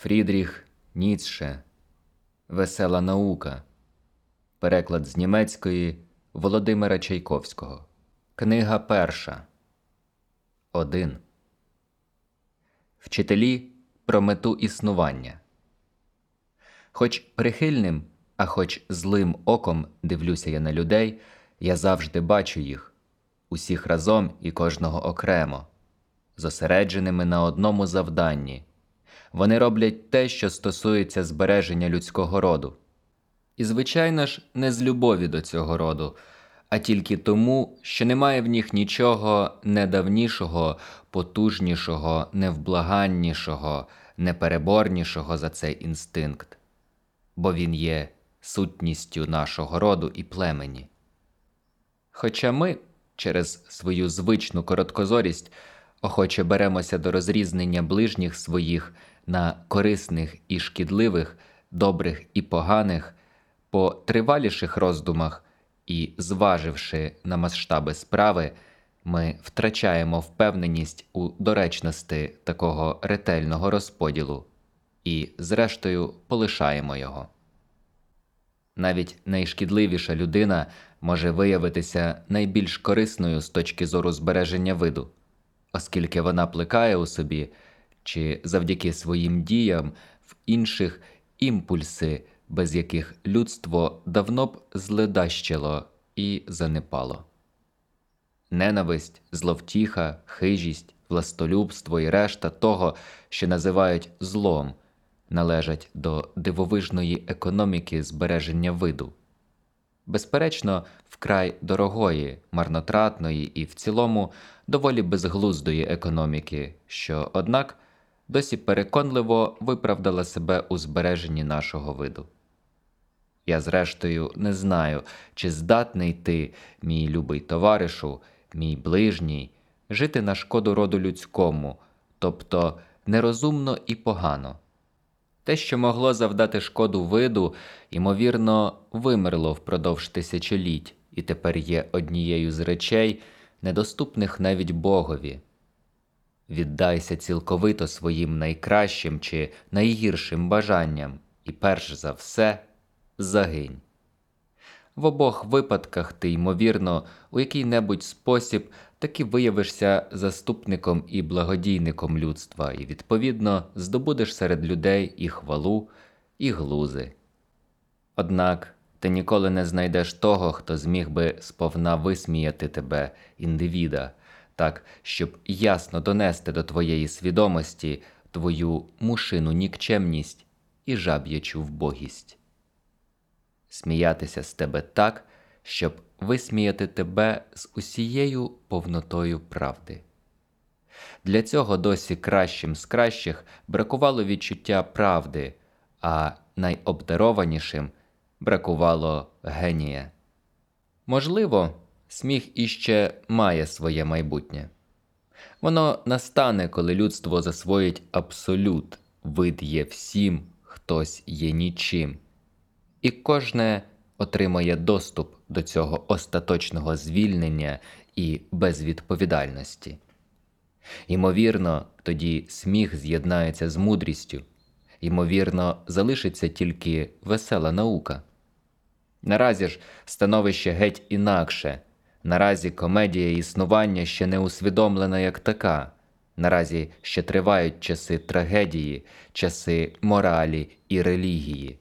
Фрідріх Ніцше Весела наука. Переклад з німецької Володимира Чайковського. Книга перша. 1. Вчителі про мету існування. Хоч прихильним, а хоч злим оком дивлюся я на людей, я завжди бачу їх усіх разом і кожного окремо, зосередженими на одному завданні. Вони роблять те, що стосується збереження людського роду. І, звичайно ж, не з любові до цього роду, а тільки тому, що немає в них нічого недавнішого, потужнішого, невблаганнішого, непереборнішого за цей інстинкт, бо він є сутністю нашого роду і племені. Хоча ми через свою звичну короткозорість охоче беремося до розрізнення ближніх своїх на корисних і шкідливих, добрих і поганих, по триваліших роздумах і зваживши на масштаби справи, ми втрачаємо впевненість у доречності такого ретельного розподілу і, зрештою, полишаємо його. Навіть найшкідливіша людина може виявитися найбільш корисною з точки зору збереження виду, оскільки вона плекає у собі чи завдяки своїм діям в інших імпульси, без яких людство давно б зледащило і занепало. Ненависть, зловтіха, хижість, властолюбство і решта того, що називають злом, належать до дивовижної економіки збереження виду. Безперечно, вкрай дорогої, марнотратної і в цілому доволі безглуздої економіки, що, однак, досі переконливо виправдала себе у збереженні нашого виду. Я, зрештою, не знаю, чи здатний ти, мій любий товаришу, мій ближній, жити на шкоду роду людському, тобто нерозумно і погано. Те, що могло завдати шкоду виду, ймовірно, вимерло впродовж тисячоліть і тепер є однією з речей, недоступних навіть Богові. Віддайся цілковито своїм найкращим чи найгіршим бажанням, і перш за все загинь. В обох випадках ти, ймовірно, у який-небудь спосіб таки виявишся заступником і благодійником людства, і, відповідно, здобудеш серед людей і хвалу, і глузи. Однак ти ніколи не знайдеш того, хто зміг би сповна висміяти тебе, індивіда, так, щоб ясно донести до твоєї свідомості твою мушину нікчемність і жаб'ячу вбогість. Сміятися з тебе так, щоб висміяти тебе з усією повнотою правди. Для цього досі кращим з кращих бракувало відчуття правди, а найобдарованішим бракувало генія. Можливо, сміх іще має своє майбутнє. Воно настане, коли людство засвоїть абсолют, вид є всім, хтось є нічим, і кожне отримає доступ до цього остаточного звільнення і безвідповідальності. Ймовірно, тоді сміх з'єднається з мудрістю, ймовірно, залишиться тільки весела наука. Наразі ж становище геть інакше, наразі комедія існування ще не усвідомлена як така, наразі ще тривають часи трагедії, часи моралі і релігії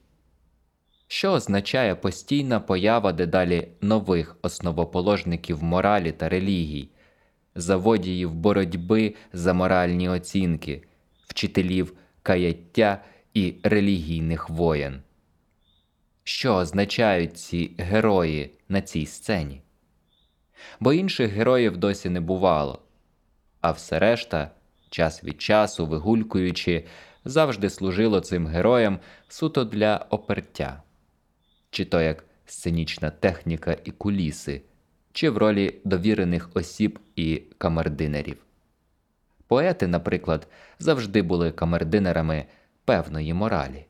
що означає постійна поява дедалі нових основоположників моралі та релігій, заводіїв боротьби за моральні оцінки, вчителів каяття і релігійних воєн. Що означають ці герої на цій сцені? Бо інших героїв досі не бувало, а все решта, час від часу, вигулькуючи, завжди служило цим героям суто для опертя чи то як сценічна техніка і куліси, чи в ролі довірених осіб і камердинерів. Поети, наприклад, завжди були камердинерами певної моралі.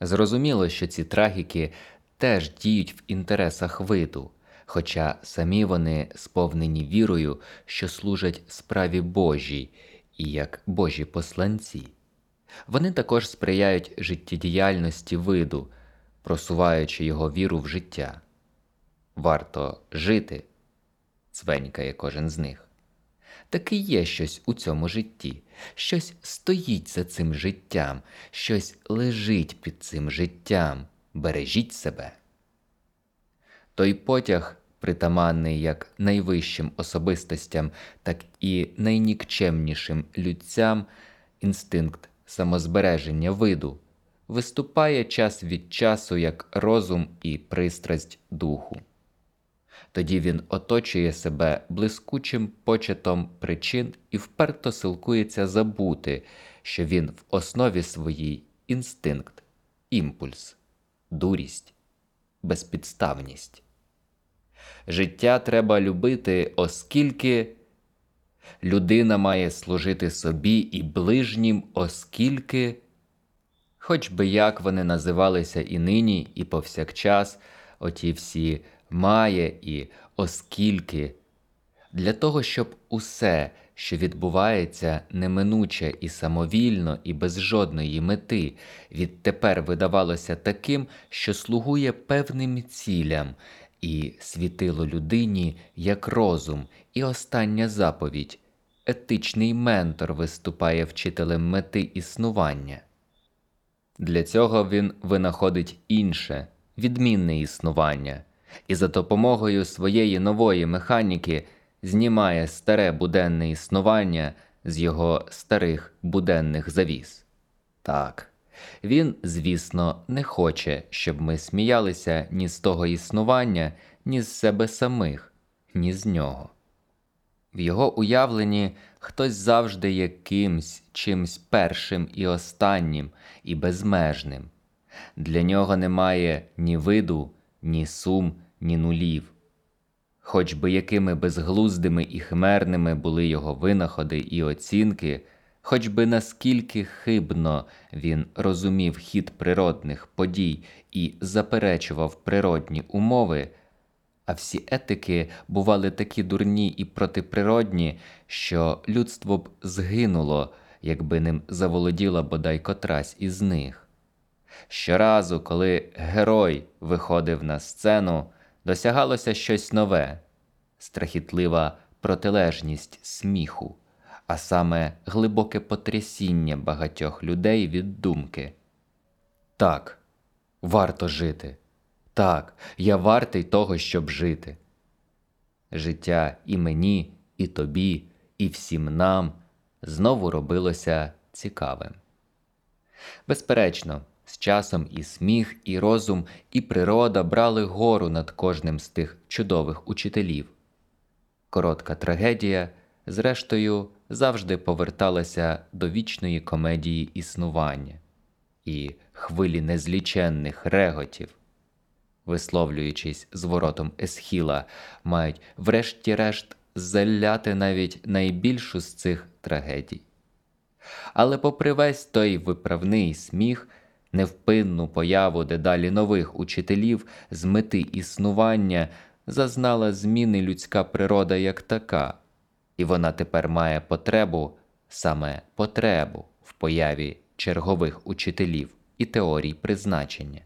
Зрозуміло, що ці трагіки теж діють в інтересах виду, хоча самі вони сповнені вірою, що служать справі Божій і як Божі посланці. Вони також сприяють життєдіяльності виду, просуваючи його віру в життя. Варто жити, цвенькає кожен з них. Таки є щось у цьому житті, щось стоїть за цим життям, щось лежить під цим життям. Бережіть себе. Той потяг, притаманний як найвищим особистостям, так і найнікчемнішим людцям, інстинкт самозбереження виду, виступає час від часу як розум і пристрасть духу. Тоді він оточує себе блискучим почетом причин і вперто силкується забути, що він в основі своїй інстинкт, імпульс, дурість, безпідставність. Життя треба любити, оскільки людина має служити собі і ближнім, оскільки, хоч би як вони називалися і нині, і повсякчас, оті всі має і оскільки, для того, щоб усе, що відбувається неминуче і самовільно, і без жодної мети, відтепер видавалося таким, що слугує певним цілям, і світило людині як розум, і остання заповідь. Етичний ментор виступає вчителем мети існування. Для цього він винаходить інше, відмінне існування, і за допомогою своєї нової механіки знімає старе буденне існування з його старих буденних завіс. Так, він, звісно, не хоче, щоб ми сміялися ні з того існування, ні з себе самих, ні з нього. В його уявленні хтось завжди є кимсь, чимсь першим і останнім, і безмежним. Для нього немає ні виду, ні сум, ні нулів. Хоч би якими безглуздими і хмерними були його винаходи і оцінки, хоч би наскільки хибно він розумів хід природних подій і заперечував природні умови, а всі етики бували такі дурні і протиприродні, що людство б згинуло, якби ним заволоділа бодай котрась із них. Щоразу, коли герой виходив на сцену, досягалося щось нове, страхітлива протилежність сміху, а саме глибоке потрясіння багатьох людей від думки. Так, варто жити. Так, я вартий того, щоб жити. Життя і мені, і тобі, і всім нам знову робилося цікавим. Безперечно, з часом і сміх, і розум, і природа брали гору над кожним з тих чудових учителів. Коротка трагедія, зрештою, завжди поверталася до вічної комедії існування і хвилі незліченних реготів, висловлюючись зворотом Есхіла, мають врешті-решт заляти навіть найбільшу з цих трагедій. Але, попри весь той виправний сміх, невпинну появу дедалі нових учителів з мети існування зазнала зміни людська природа як така, і вона тепер має потребу, саме потребу в появі чергових учителів і теорій призначення.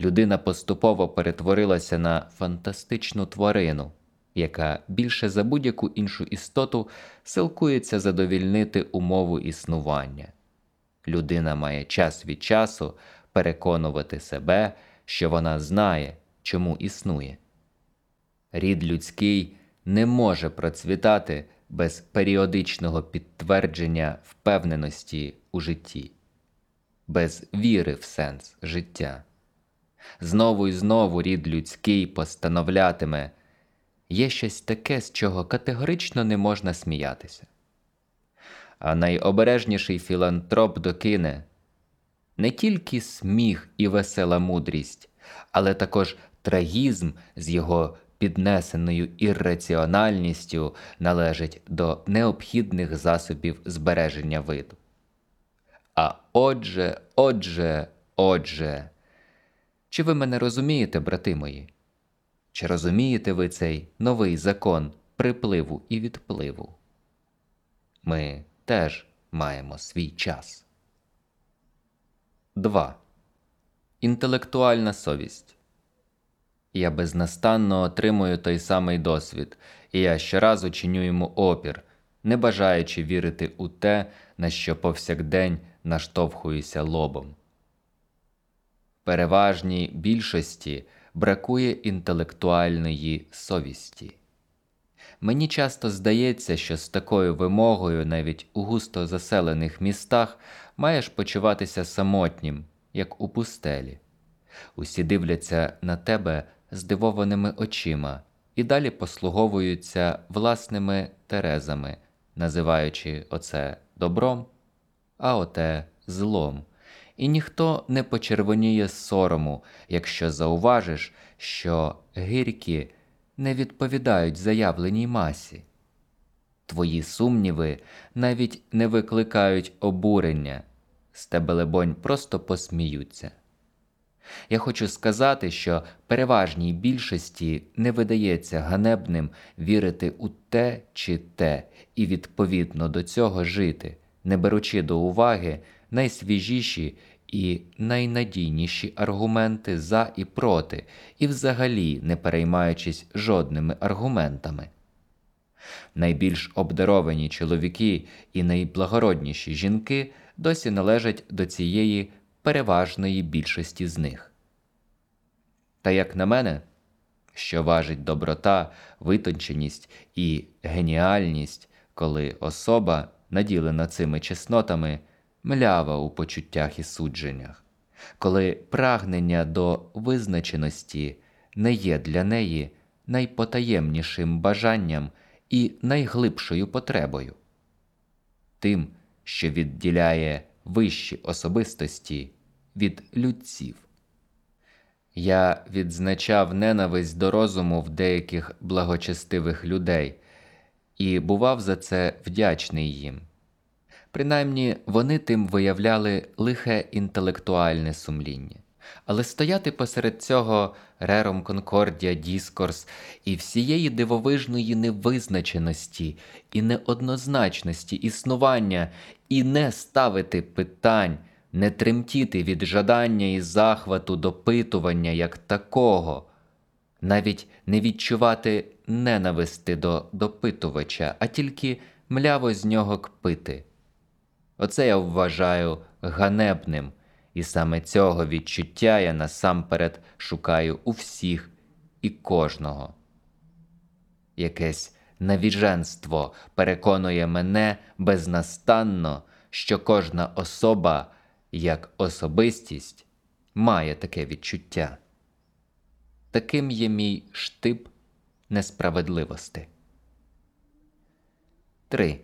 Людина поступово перетворилася на фантастичну тварину, яка більше за будь-яку іншу істоту силкується задовільнити умову існування. Людина має час від часу переконувати себе, що вона знає, чому існує. Рід людський не може процвітати без періодичного підтвердження впевненості у житті, без віри в сенс життя. Знову і знову рід людський постановлятиме є щось таке, з чого категорично не можна сміятися. А найобережніший філантроп докине не тільки сміх і весела мудрість, але також трагізм з його піднесеною ірраціональністю належить до необхідних засобів збереження виду. А отже, отже, отже, чи ви мене розумієте, брати мої? Чи розумієте ви цей новий закон припливу і відпливу? Ми теж маємо свій час. 2. Інтелектуальна совість. Я безнастанно отримую той самий досвід, і я щоразу чиню йому опір, не бажаючи вірити у те, на що повсякдень наштовхуюся лобом. Переважній більшості бракує інтелектуальної совісті. Мені часто здається, що з такою вимогою навіть у густо заселених містах маєш почуватися самотнім, як у пустелі. Усі дивляться на тебе здивованими очима і далі послуговуються власними терезами, називаючи оце добром, а оте злом. І ніхто не почервоніє сорому, якщо зауважиш, що гіркі не відповідають заявленій масі. Твої сумніви навіть не викликають обурення, з тебе, лебонь, просто посміються. Я хочу сказати, що переважній більшості не видається ганебним вірити у те чи те і відповідно до цього жити, не беручи до уваги найсвіжіші і найнадійніші аргументи за і проти, і взагалі не переймаючись жодними аргументами. Найбільш обдаровані чоловіки і найблагородніші жінки досі належать до цієї переважної більшості з них. Та як на мене, що важить доброта, витонченість і геніальність, коли особа, наділена цими чеснотами, млява у почуттях і судженнях, коли прагнення до визначеності не є для неї найпотаємнішим бажанням і найглибшою потребою, тим, що відділяє вищі особистості від людців. Я відзначав ненависть до розуму в деяких благочестивих людей і бував за це вдячний їм. Принаймні вони тим виявляли лихе інтелектуальне сумління. Але стояти посеред цього рером Конкордія, Діскорс і всієї дивовижної невизначеності і неоднозначності існування, і не ставити питань, не тремтіти від жадання і захвату допитування як такого, навіть не відчувати ненависти до допитувача, а тільки мляво з нього кпити. Оце я вважаю ганебним, і саме цього відчуття я насамперед шукаю у всіх і кожного. Якесь навіженство переконує мене безнастанно, що кожна особа, як особистість, має таке відчуття. Таким є мій штиб несправедливости. 3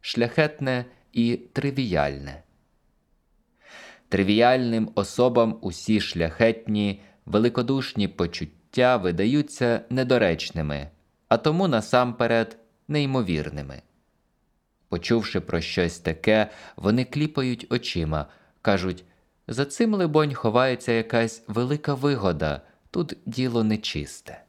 шляхетне і тривіальне. Тривіальним особам усі шляхетні, великодушні почуття видаються недоречними, а тому насамперед неймовірними. Почувши про щось таке, вони кліпають очима, кажуть за цим, либонь, ховається якась велика вигода, тут діло нечисте.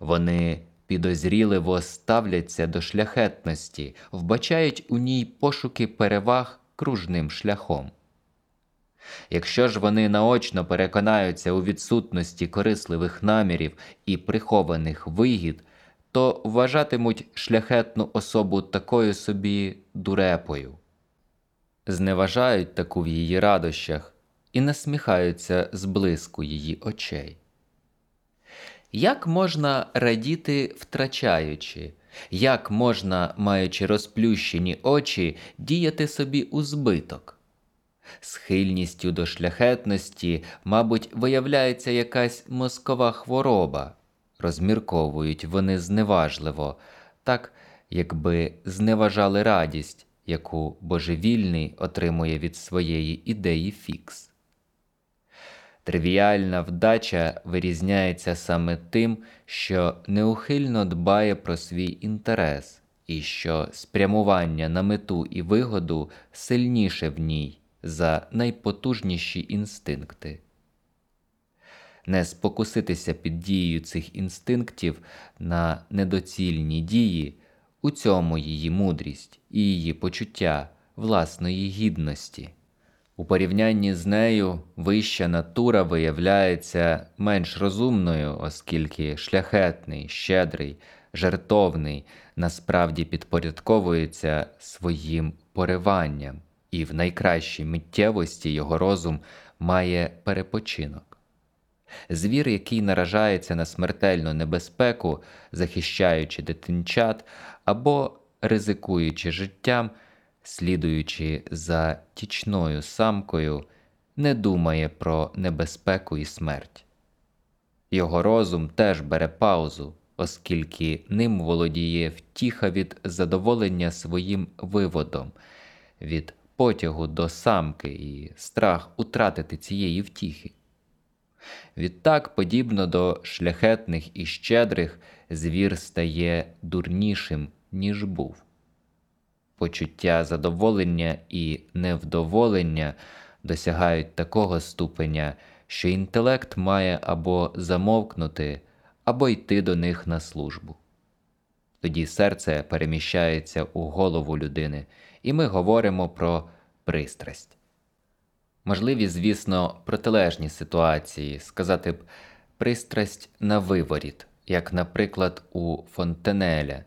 Вони підозріливо ставляться до шляхетності, вбачають у ній пошуки переваг кружним шляхом. Якщо ж вони наочно переконаються у відсутності корисливих намірів і прихованих вигід, то вважатимуть шляхетну особу такою собі дурепою, зневажають таку в її радощах і насміхаються з блиску її очей. Як можна радіти втрачаючи, як можна, маючи розплющені очі, діяти собі у збиток? Схильністю до шляхетності, мабуть, виявляється якась мозкова хвороба, розмірковують вони зневажливо, так якби зневажали радість, яку божевільний отримує від своєї ідеї фікс. Тривіальна вдача вирізняється саме тим, що неухильно дбає про свій інтерес, і що спрямування на мету і вигоду сильніше в ній за найпотужніші інстинкти. Не спокуситися під дією цих інстинктів на недоцільні дії, у цьому її мудрість і її почуття власної гідності У порівнянні з нею вища натура виявляється менш розумною, оскільки шляхетний, щедрий, жертовний насправді підпорядковується своїм пориванням, і в найкращій миттєвості його розум має перепочинок. Звір, який наражається на смертельну небезпеку, захищаючи дитинчат або ризикуючи життям, слідуючи за тічною самкою, не думає про небезпеку і смерть. Його розум теж бере паузу, оскільки ним володіє втіха від задоволення своїм виводом, від потягу до самки і страх утратити цієї втіхи. Відтак, подібно до шляхетних і щедрих, звір стає дурнішим, ніж був. Почуття задоволення і невдоволення досягають такого ступеня, що інтелект має або замовкнути, або йти до них на службу. Тоді серце переміщається у голову людини, і ми говоримо про пристрасть. Можливі, звісно, протилежні ситуації, сказати б, пристрасть на виворіт, як, наприклад, у Фонтенеля,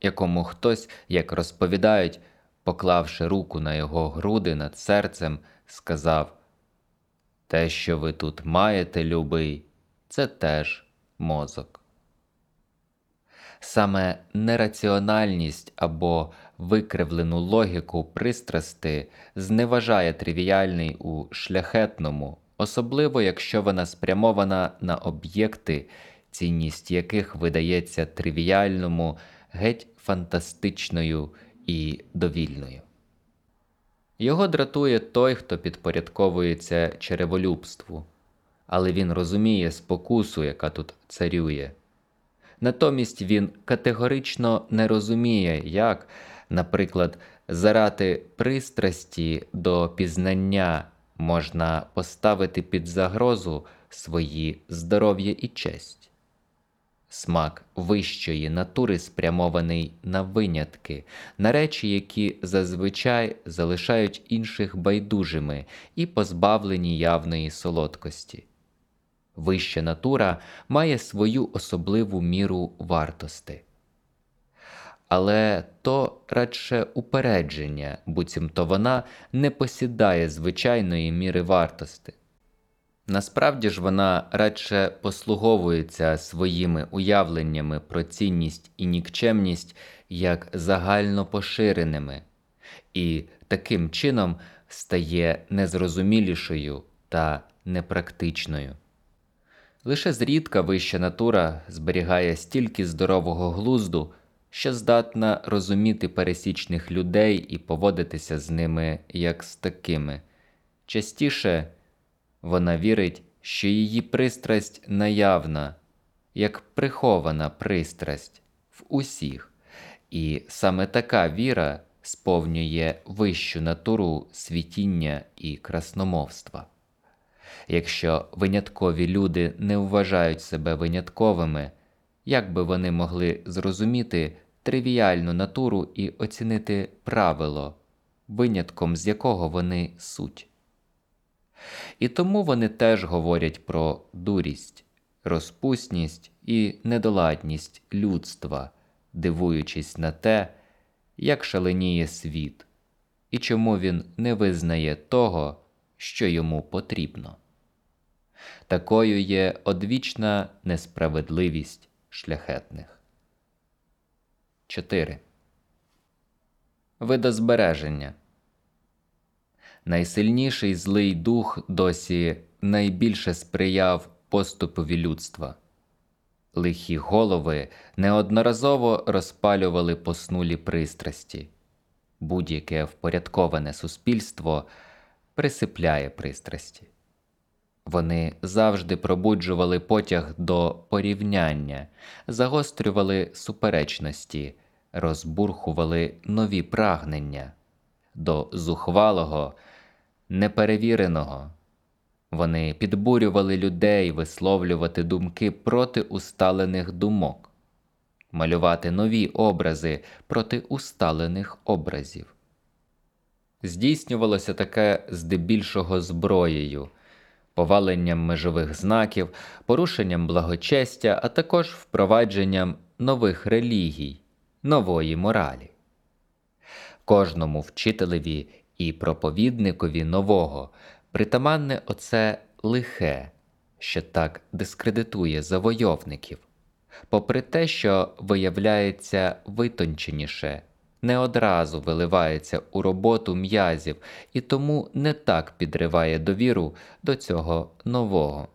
якому хтось, як розповідають, поклавши руку на його груди над серцем, сказав Те, що ви тут маєте, любий, це теж мозок. Саме нераціональність або викривлену логіку пристрасти зневажає тривіальний у шляхетному, особливо якщо вона спрямована на об'єкти, цінність яких видається тривіальному, геть фантастичною і довільною. Його дратує той, хто підпорядковується череволюбству, але він розуміє спокусу, яка тут царює. Натомість він категорично не розуміє, як, наприклад, заради пристрасті до пізнання можна поставити під загрозу свої здоров'я і честь. Смак вищої натури спрямований на винятки, на речі, які зазвичай залишають інших байдужими і позбавлені явної солодкості. Вища натура має свою особливу міру вартости. Але то радше упередження, буцімто вона не посідає звичайної міри вартости. Насправді ж вона радше послуговується своїми уявленнями про цінність і нікчемність як загально поширеними, і таким чином стає незрозумілішою та непрактичною. Лише зрідка вища натура зберігає стільки здорового глузду, що здатна розуміти пересічних людей і поводитися з ними як з такими. Частіше вона вірить, що її пристрасть наявна, як прихована пристрасть в усіх, і саме така віра сповнює вищу натуру світіння і красномовства. Якщо виняткові люди не вважають себе винятковими, як би вони могли зрозуміти тривіальну натуру і оцінити правило, винятком з якого вони суть? І тому вони теж говорять про дурість, розпусність і недоладність людства, дивуючись на те, як шаленіє світ, і чому він не визнає того, що йому потрібно. Такою є одвічна несправедливість шляхетних. 4. Видозбереження Найсильніший злий дух досі найбільше сприяв поступові людства. Лихі голови неодноразово розпалювали поснулі пристрасті. Будь-яке впорядковане суспільство присипляє пристрасті. Вони завжди пробуджували потяг до порівняння, загострювали суперечності, розбурхували нові прагнення до зухвалого, неперевіреного. Вони підбурювали людей висловлювати думки проти усталених думок, малювати нові образи проти усталених образів. Здійснювалося таке здебільшого зброєю, поваленням межових знаків, порушенням благочестя, а також впровадженням нових релігій, нової моралі. Кожному вчителеві і проповідникові нового притаманне оце лихе, що так дискредитує завойовників, попри те, що виявляється витонченіше, не одразу виливається у роботу м'язів і тому не так підриває довіру до цього нового.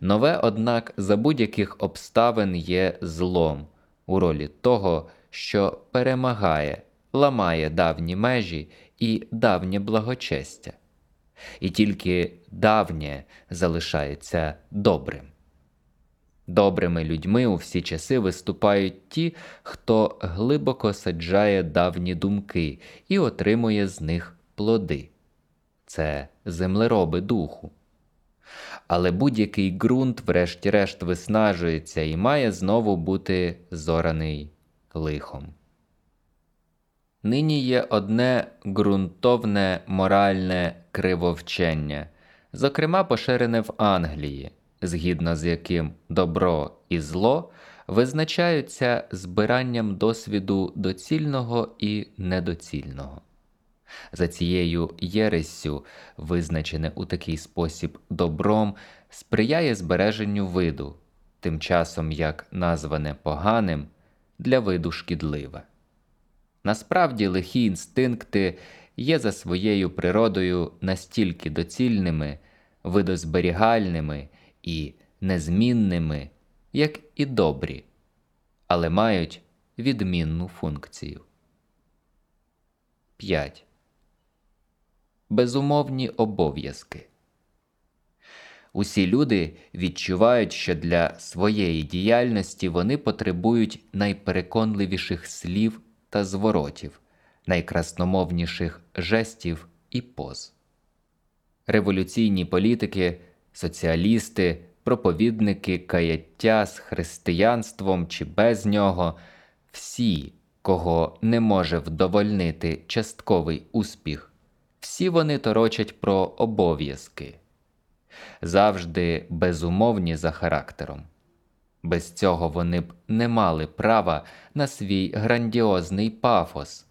Нове, однак, за будь-яких обставин є злом у ролі того, що перемагає, ламає давні межі і давнє благочестя, і тільки давнє залишається добрим. Добрими людьми у всі часи виступають ті, хто глибоко саджає давні думки і отримує з них плоди це землероби духу. Але будь-який ґрунт, врешті-решт, виснажується і має знову бути зораний лихом. Нині є одне ґрунтовне моральне кривовчення, зокрема поширене в Англії, згідно з яким добро і зло визначаються збиранням досвіду доцільного і недоцільного. За цією єрессю, визначене у такий спосіб добром, сприяє збереженню виду, тим часом як назване поганим для виду шкідливе. Насправді лихі інстинкти є за своєю природою настільки доцільними, видозберігальними і незмінними, як і добрі, але мають відмінну функцію. 5. Безумовні обов'язки. Усі люди відчувають, що для своєї діяльності вони потребують найпереконливіших слів та зворотів, найкрасномовніших жестів і поз. Революційні політики, соціалісти, проповідники каяття з християнством чи без нього, всі, кого не може вдовольнити частковий успіх, всі вони торочать про обов'язки, завжди безумовні за характером. Без цього вони б не мали права на свій грандіозний пафос,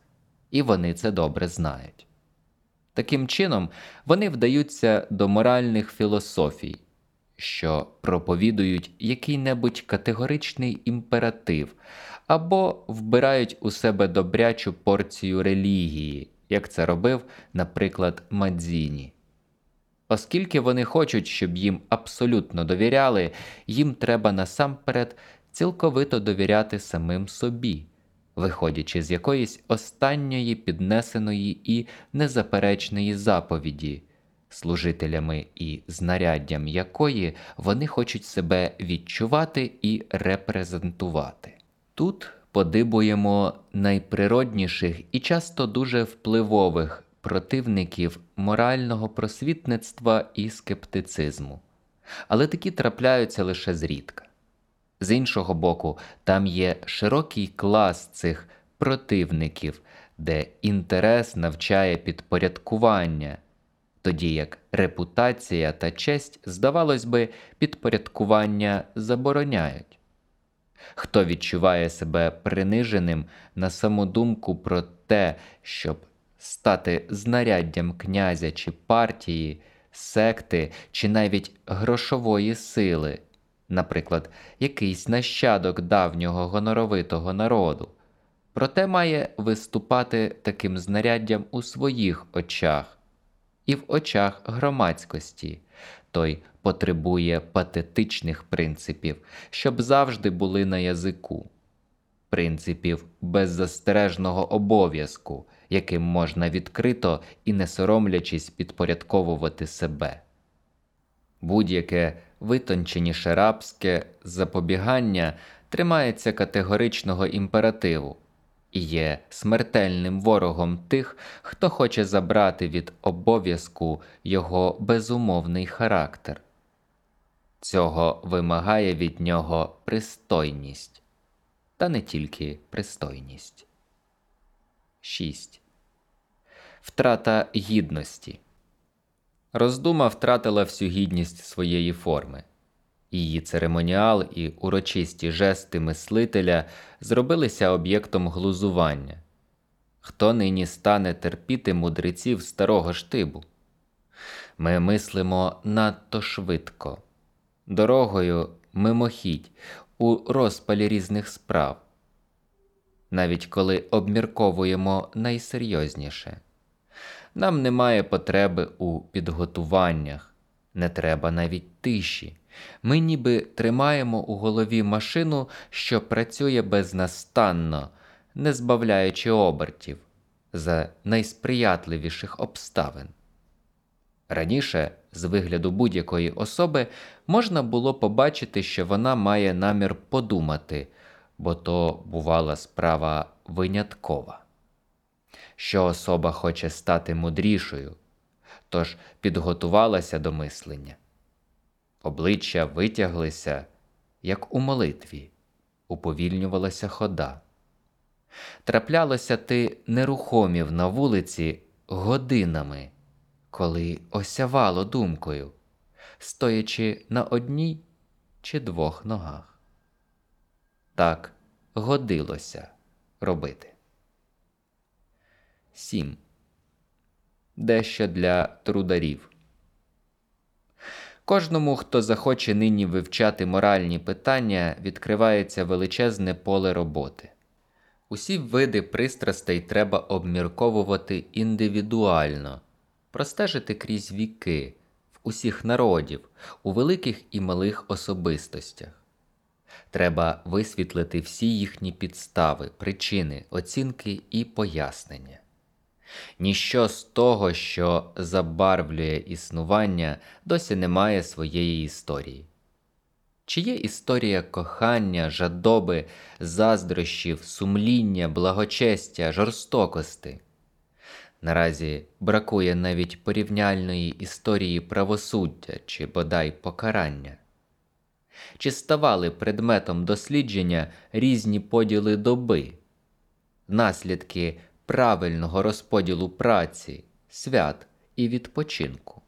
і вони це добре знають. Таким чином, вони вдаються до моральних філософій, що проповідують який-небудь категоричний імператив або вбирають у себе добрячу порцію релігії, як це робив, наприклад, Мадзіні. Оскільки вони хочуть, щоб їм абсолютно довіряли, їм треба насамперед цілковито довіряти самим собі, виходячи з якоїсь останньої піднесеної і незаперечної заповіді, служителями і знаряддям якої вони хочуть себе відчувати і репрезентувати. Тут подибуємо найприродніших і часто дуже впливових противників морального просвітництва і скептицизму, але такі трапляються лише зрідка. З іншого боку, там є широкий клас цих противників, де інтерес навчає підпорядкування, тоді як репутація та честь, здавалось би, підпорядкування забороняють. Хто відчуває себе приниженим на самодумку про те, щоб стати знаряддям князя чи партії, секти чи навіть грошової сили, наприклад, якийсь нащадок давнього гоноровитого народу, проте має виступати таким знаряддям у своїх очах і в очах громадськості. Той потребує патетичних принципів, щоб завжди були на язику, принципів беззастережного обов'язку, яким можна відкрито і не соромлячись підпорядковувати себе. Будь-яке витонченіше рабське запобігання тримається категоричного імперативу і є смертельним ворогом тих, хто хоче забрати від обов'язку його безумовний характер. Цього вимагає від нього пристойність, та не тільки пристойність. 6. втрата гідності. Роздума втратила всю гідність своєї форми. Її церемоніал і урочисті жести мислителя зробилися об'єктом глузування. Хто нині стане терпіти мудреців старого штибу? Ми мислимо надто швидко, дорогою мимохідь у розпалі різних справ, навіть коли обмірковуємо найсерйозніше. Нам немає потреби у підготуваннях, не треба навіть тиші. Ми ніби тримаємо у голові машину, що працює безнастанно, не збавляючи обертів за найсприятливіших обставин. Раніше, з вигляду будь-якої особи, можна було побачити, що вона має намір подумати, бо то бувала справа виняткова, що особа хоче стати мудрішою, тож підготувалася до мислення. Обличчя витяглися, як у молитві, уповільнювалася хода. Траплялося ти нерухомів на вулиці годинами, коли осявало думкою, стоячи на одній чи двох ногах. Так годилося робити. 7. Дещо для трударів. Кожному, хто захоче нині вивчати моральні питання, відкривається величезне поле роботи. Усі види пристрастей треба обмірковувати індивідуально, простежити крізь віки, в усіх народів, у великих і малих особистостях. Треба висвітлити всі їхні підстави, причини, оцінки і пояснення. Ніщо з того, що забарвлює існування, досі не має своєї історії. Чи є історія кохання, жадоби, заздрощів, сумління, благочестя, жорстокости? Наразі бракує навіть порівняльної історії правосуддя чи бодай покарання. Чи ставали предметом дослідження різні поділи доби, наслідки правильного розподілу праці, свят і відпочинку?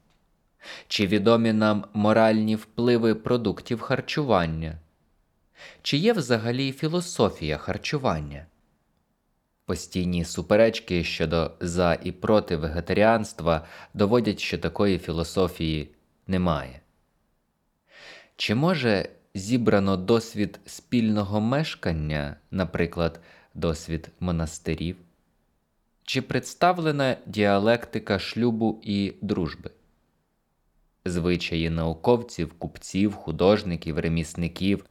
Чи відомі нам моральні впливи продуктів харчування? Чи є взагалі філософія харчування? Постійні суперечки щодо за і проти вегетаріанства доводять, що такої філософії немає. Чи може зібрано досвід спільного мешкання, наприклад, досвід монастирів? Чи представлена діалектика шлюбу і дружби? Звичаї науковців, купців, художників, ремісників?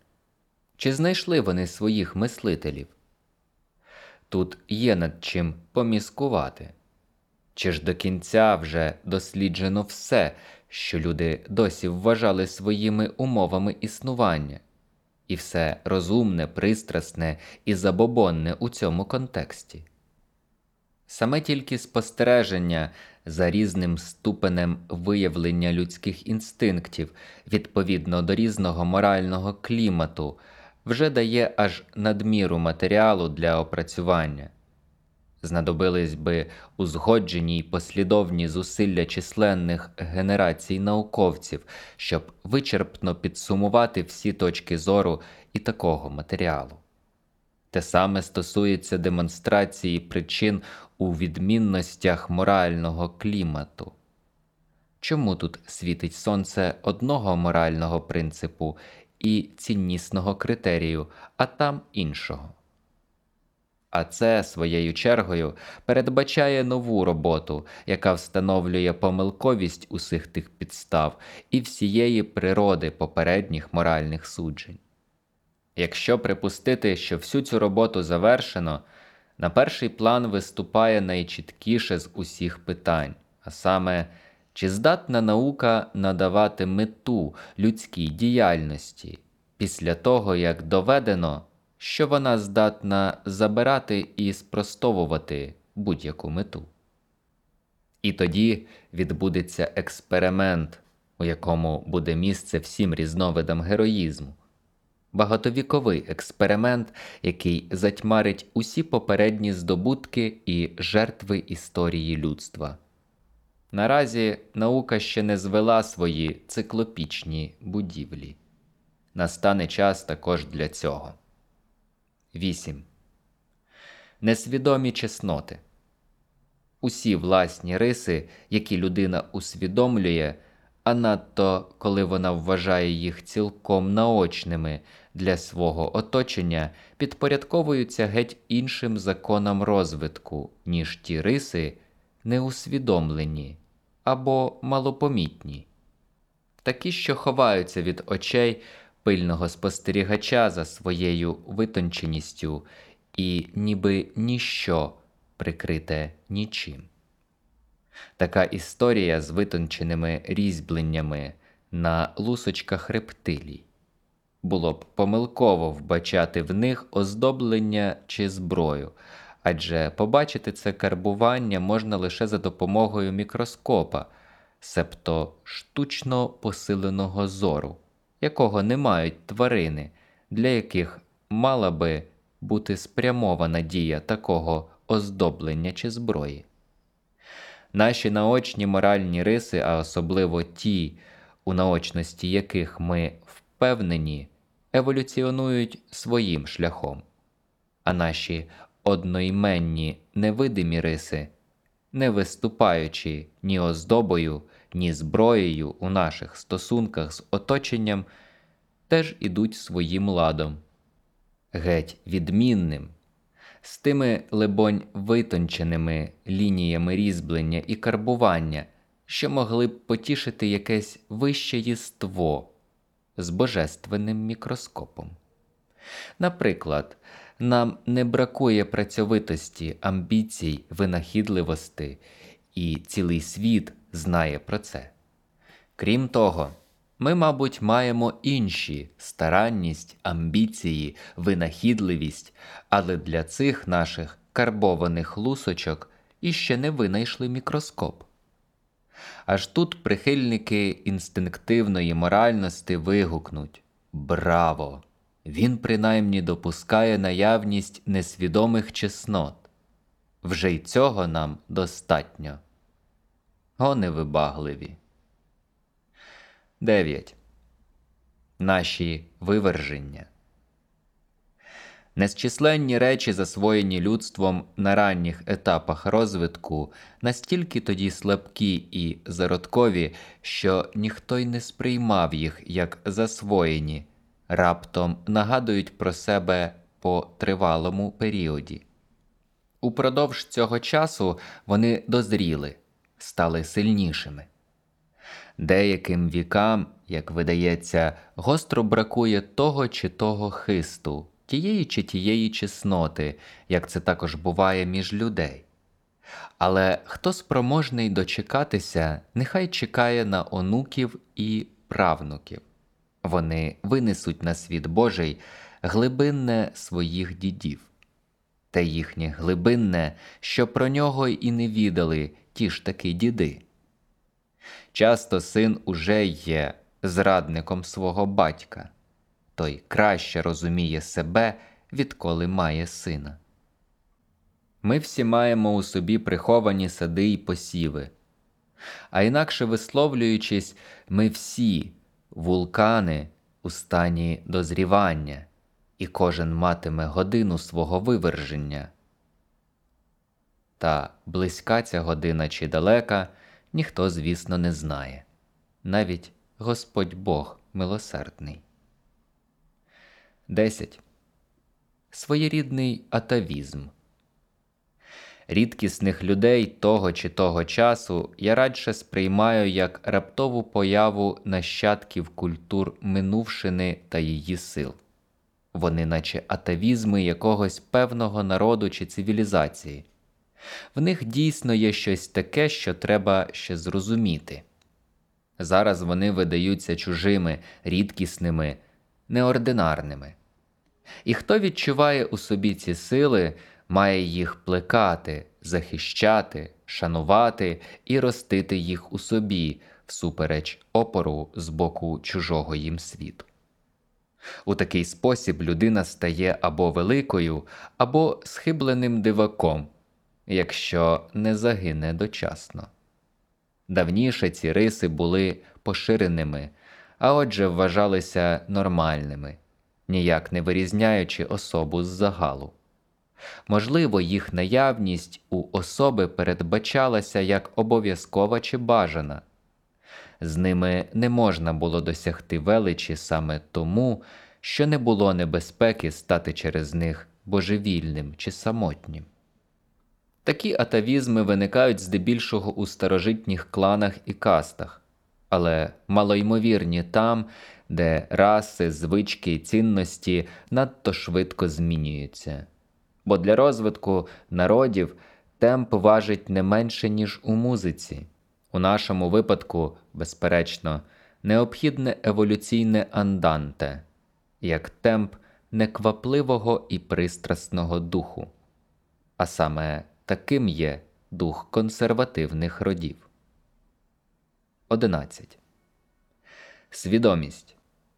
Чи знайшли вони своїх мислителів? Тут є над чим поміскувати. Чи ж до кінця вже досліджено все, що люди досі вважали своїми умовами існування, і все розумне, пристрасне і забобонне у цьому контексті? Саме тільки спостереження за різним ступенем виявлення людських інстинктів відповідно до різного морального клімату вже дає аж надміру матеріалу для опрацювання. Знадобились би узгоджені й послідовні зусилля численних генерацій науковців, щоб вичерпно підсумувати всі точки зору і такого матеріалу. Те саме стосується демонстрації причин у відмінностях морального клімату. Чому тут світить сонце одного морального принципу і ціннісного критерію, а там іншого? А це своєю чергою передбачає нову роботу, яка встановлює помилковість усіх тих підстав і всієї природи попередніх моральних суджень. Якщо припустити, що всю цю роботу завершено, на перший план виступає найчіткіше з усіх питань, а саме, чи здатна наука надавати мету людській діяльності після того, як доведено, що вона здатна забирати і спростовувати будь-яку мету. І тоді відбудеться експеримент, у якому буде місце всім різновидам героїзму багатовіковий експеримент, який затьмарить усі попередні здобутки і жертви історії людства. Наразі наука ще не звела свої циклопічні будівлі. Настане час також для цього. 8. Несвідомі чесноти. Усі власні риси, які людина усвідомлює, а надто коли вона вважає їх цілком наочними для свого оточення, підпорядковуються геть іншим законам розвитку, ніж ті риси, неусвідомлені або малопомітні, такі, що ховаються від очей пильного спостерігача за своєю витонченістю і ніби ніщо прикрите нічим. Така історія з витонченими різьбленнями на лусочках рептилій. Було б помилково вбачати в них оздоблення чи зброю, адже побачити це карбування можна лише за допомогою мікроскопа, себто штучно посиленого зору, якого не мають тварини, для яких мала би бути спрямована дія такого оздоблення чи зброї. Наші наочні моральні риси, а особливо ті, у наочності яких ми впевнені, еволюціонують своїм шляхом, а наші одноіменні невидимі риси, не виступаючи ні оздобою, ні зброєю у наших стосунках з оточенням, теж ідуть своїм ладом, геть відмінним з тими, либонь, витонченими лініями різьблення і карбування, що могли б потішити якесь вище єство з божественним мікроскопом. Наприклад, нам не бракує працьовитості, амбіцій, винахідливості, і цілий світ знає про це. Крім того, ми, мабуть, маємо інші старанність, амбіції, винахідливість, але для цих наших карбованих лусочок іще не винайшли мікроскоп. Аж тут прихильники інстинктивної моральності вигукнуть Браво! Він принаймні допускає наявність несвідомих чеснот. Вже й цього нам достатньо. О невибагливі. 9. Наші виверження. Незчисленні речі, засвоєні людством на ранніх етапах розвитку, настільки тоді слабкі і зародкові, що ніхто й не сприймав їх як засвоєні, раптом нагадують про себе по тривалому періоді. Упродовж цього часу вони дозріли, стали сильнішими. Деяким вікам, як видається, гостро бракує того чи того хисту, тієї чи тієї чесноти, як це також буває між людей. Але хто спроможний дочекатися, нехай чекає на онуків і правнуків. Вони винесуть на світ Божий глибинне своїх дідів, та їхнє глибинне, що про нього і не відали ті ж таки діди. Часто син уже є зрадником свого батька, той краще розуміє себе, відколи має сина. Ми всі маємо у собі приховані сади й посіви, а інакше висловлюючись, ми всі вулкани у стані дозрівання, і кожен матиме годину свого виверження. Та близька ця година чи далека ніхто, звісно, не знає, навіть Господь Бог милосердний. 10. Своєрідний атавізм. Рідкісних людей того чи того часу я радше сприймаю як раптову появу нащадків культур минувшини та її сил. Вони, наче атавізми якогось певного народу чи цивілізації. В них дійсно є щось таке, що треба ще зрозуміти. Зараз вони видаються чужими, рідкісними, неординарними. І хто відчуває у собі ці сили, має їх плекати, захищати, шанувати і ростити їх у собі всупереч опору з боку чужого їм світу. У такий спосіб людина стає або великою, або схибленим диваком, якщо не загине дочасно. Давніше ці риси були поширеними, а отже вважалися нормальними, ніяк не вирізняючи особу з загалу. Можливо, їх наявність у особи передбачалася як обов'язкова чи бажана. З ними не можна було досягти величі саме тому, що не було небезпеки стати через них божевільним чи самотнім. Такі атавізми виникають здебільшого у старожитніх кланах і кастах, але малоймовірні там, де раси, звички і цінності надто швидко змінюються. Бо для розвитку народів темп важить не менше, ніж у музиці. У нашому випадку, безперечно, необхідне еволюційне анданте, як темп неквапливого і пристрасного духу, а саме таким є дух консервативних родів. 11. Свідомість.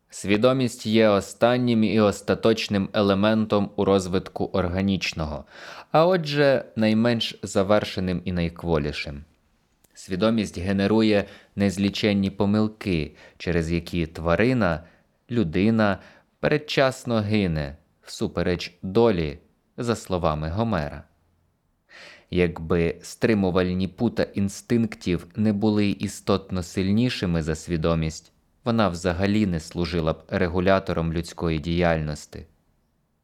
Свідомість є останнім і остаточним елементом у розвитку органічного, а отже, найменш завершеним і найкволішим. Свідомість генерує незліченні помилки, через які тварина, людина передчасно гине всупереч долі, за словами Гомера. Якби стримувальні пута інстинктів не були істотно сильнішими за свідомість, вона взагалі не служила б регулятором людської діяльності.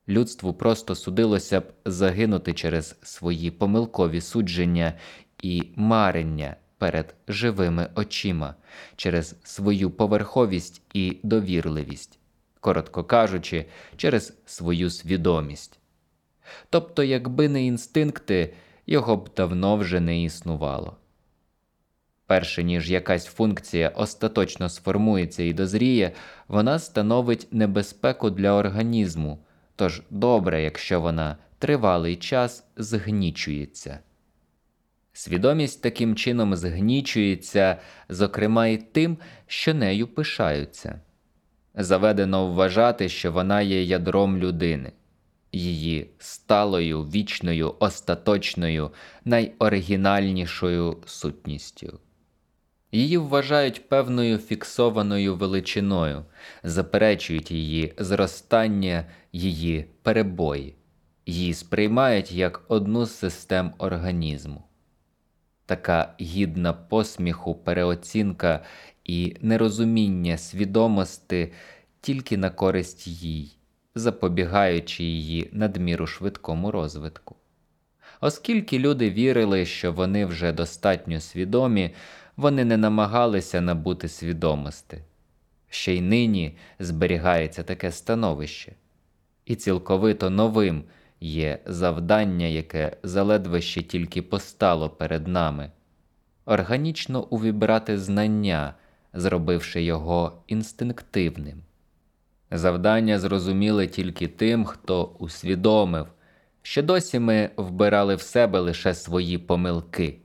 Людству просто судилося б загинути через свої помилкові судження і марення перед живими очима, через свою поверховість і довірливість, коротко кажучи, через свою свідомість. Тобто, якби не інстинкти, його б давно вже не існувало. Перше ніж якась функція остаточно сформується і дозріє, вона становить небезпеку для організму, тож добре, якщо вона тривалий час згнічується. Свідомість таким чином згнічується, зокрема й тим, що нею пишаються. Заведено вважати, що вона є ядром людини, її сталою, вічною, остаточною, найоригінальнішою сутністю. Її вважають певною фіксованою величиною, заперечують її зростання, її перебої, її сприймають як одну з систем організму. Така гідна посміху, переоцінка і нерозуміння свідомості тільки на користь їй, запобігаючи її надміру швидкому розвитку. Оскільки люди вірили, що вони вже достатньо свідомі, вони не намагалися набути свідомості. Ще й нині зберігається таке становище, і цілковито новим є завдання, яке заледве ще тільки постало перед нами, органічно увібрати знання, зробивши його інстинктивним. Завдання зрозуміли тільки тим, хто усвідомив, що досі ми вбирали в себе лише свої помилки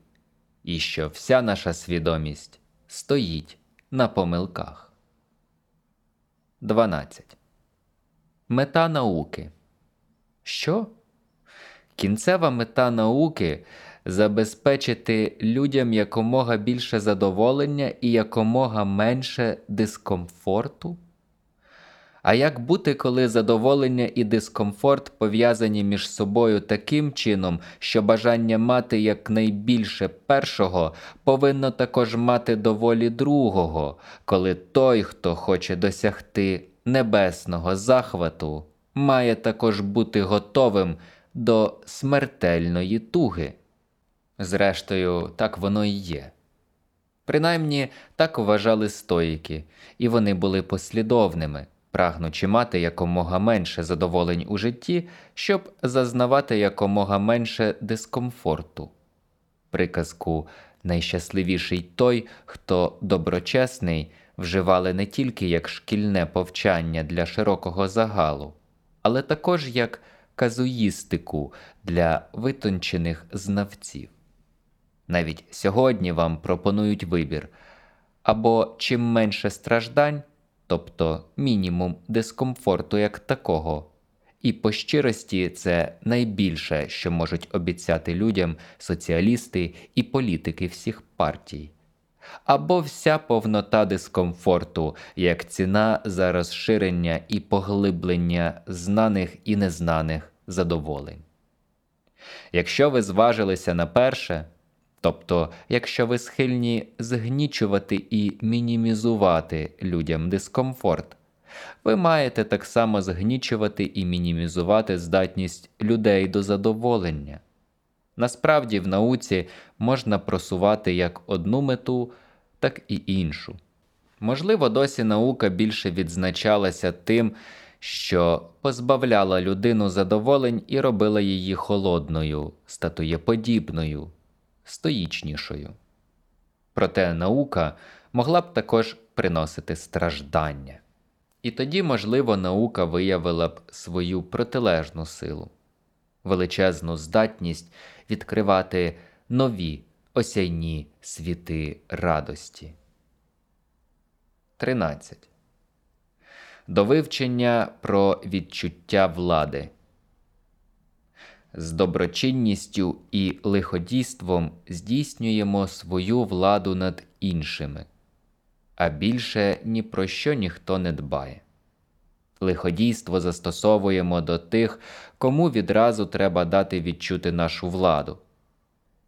і що вся наша свідомість стоїть на помилках. 12. Мета науки. Що? Кінцева мета науки забезпечити людям якомога більше задоволення і якомога менше дискомфорту. А як бути, коли задоволення і дискомфорт пов'язані між собою таким чином, що бажання мати якнайбільше першого повинно також мати доволі другого, коли той, хто хоче досягти небесного захвату, має також бути готовим до смертельної туги? Зрештою, так воно і є. Принаймні так вважали стоїки, і вони були послідовними прагнучи мати якомога менше задоволень у житті, щоб зазнавати якомога менше дискомфорту. Приказку найщасливіший той, хто доброчесний, вживали не тільки як шкільне повчання для широкого загалу, але також як казуїстику для витончених знавців. Навіть сьогодні вам пропонують вибір або чим менше страждань, тобто мінімум дискомфорту як такого. І по щирості це найбільше, що можуть обіцяти людям соціалісти і політики всіх партій. Або вся повнота дискомфорту як ціна за розширення і поглиблення знаних і незнаних задоволень. Якщо ви зважилися на перше, тобто якщо ви схильні згнічувати і мінімізувати людям дискомфорт, ви маєте так само згнічувати і мінімізувати здатність людей до задоволення. Насправді, в науці можна просувати як одну мету, так і іншу. Можливо, досі наука більше відзначалася тим, що позбавляла людину задоволень і робила її холодною, статуєподібною, стоїчнішою. Проте наука могла б також приносити страждання. І тоді, можливо, наука виявила б свою протилежну силу, величезну здатність відкривати нові осяйні світи радості. 13. До вивчення про відчуття влади. З доброчинністю і лиходійством здійснюємо свою владу над іншими, а більше ні про що ніхто не дбає. Лиходійство застосовуємо до тих, кому відразу треба дати відчути нашу владу.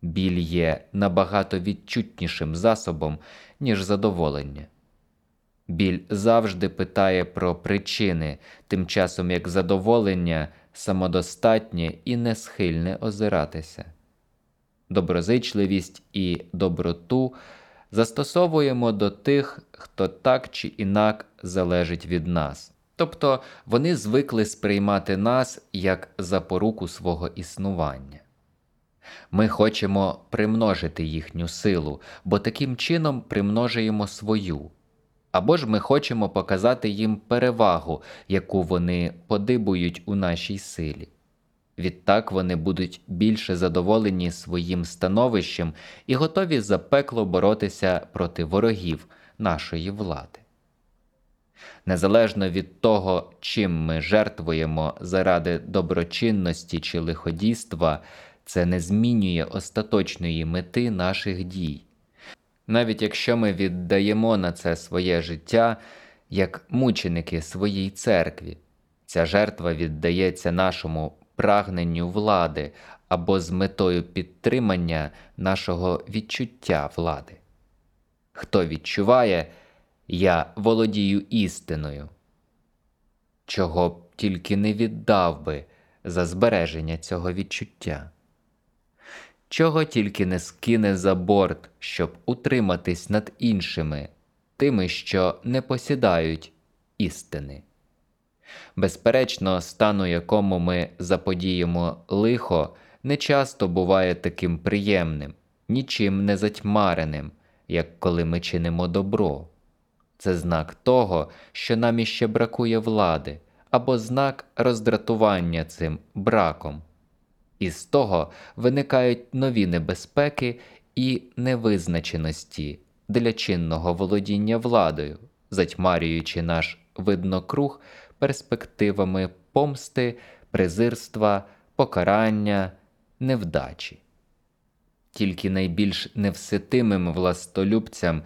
Біль є набагато відчутнішим засобом, ніж задоволення. Біль завжди питає про причини, тим часом як задоволення самодостатнє і не схильне озиратися. Доброзичливість і доброту застосовуємо до тих, хто так чи інак залежить від нас. Тобто вони звикли сприймати нас як запоруку свого існування. Ми хочемо примножити їхню силу, бо таким чином примножуємо свою. Або ж ми хочемо показати їм перевагу, яку вони подибують у нашій силі. Відтак вони будуть більше задоволені своїм становищем і готові запекло боротися проти ворогів нашої влади. Незалежно від того, чим ми жертвуємо заради доброчинності чи лиходійства, це не змінює остаточної мети наших дій. Навіть якщо ми віддаємо на це своє життя як мученики своїй церкві, ця жертва віддається нашому прагненню влади або з метою підтримання нашого відчуття влади. Хто відчуває, я володію істиною, чого б тільки не віддав би за збереження цього відчуття чого тільки не скине за борт, щоб утриматись над іншими, тими, що не посідають істини. Безперечно, стану, якому ми заподіємо лихо, не часто буває таким приємним, нічим не затьмареним, як коли ми чинимо добро. Це знак того, що нам іще бракує влади, або знак роздратування цим браком. І з того виникають нові небезпеки і невизначеності для чинного володіння владою, затьмарюючи наш виднокруг перспективами помсти, презирства, покарання, невдачі. Тільки найбільш невситимим властолюбцям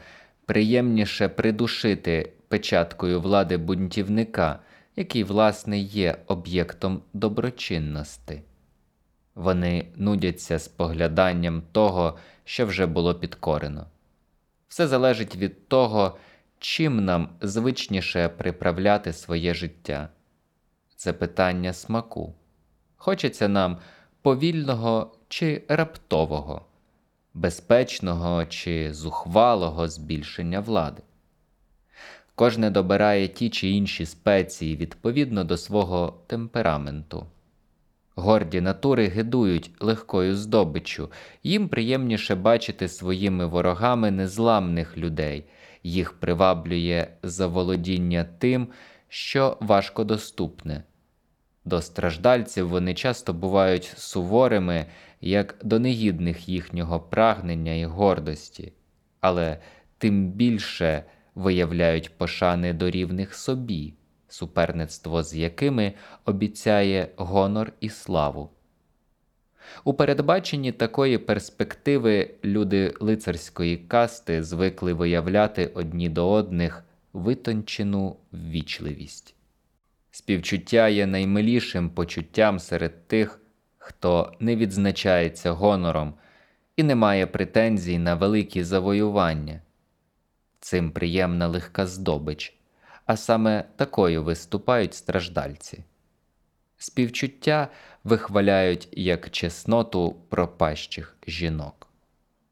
приємніше придушити печаткою влади бунтівника, який, власне, є об'єктом доброчинності. Вони нудяться спогляданням того, що вже було підкорено. Все залежить від того, чим нам звичніше приправляти своє життя. Це питання смаку. Хочеться нам повільного чи раптового, безпечного чи зухвалого збільшення влади. Кожне добирає ті чи інші спеції відповідно до свого темпераменту. Горді натури гидують легкою здобиччю, їм приємніше бачити своїми ворогами незламних людей, їх приваблює заволодіння тим, що важко доступне. До страждальців вони часто бувають суворими, як до негідних їхнього прагнення і гордості, але тим більше виявляють пошани до рівних собі, суперництво з якими обіцяє гонор і славу. У передбаченні такої перспективи люди лицарської касти звикли виявляти одні до одних витончену ввічливість. Співчуття є наймилішим почуттям серед тих, хто не відзначається гонором і не має претензій на великі завоювання. Цим приємна легка здобич, а саме такою виступають страждальці. Співчуття вихваляють як чесноту пропащих жінок.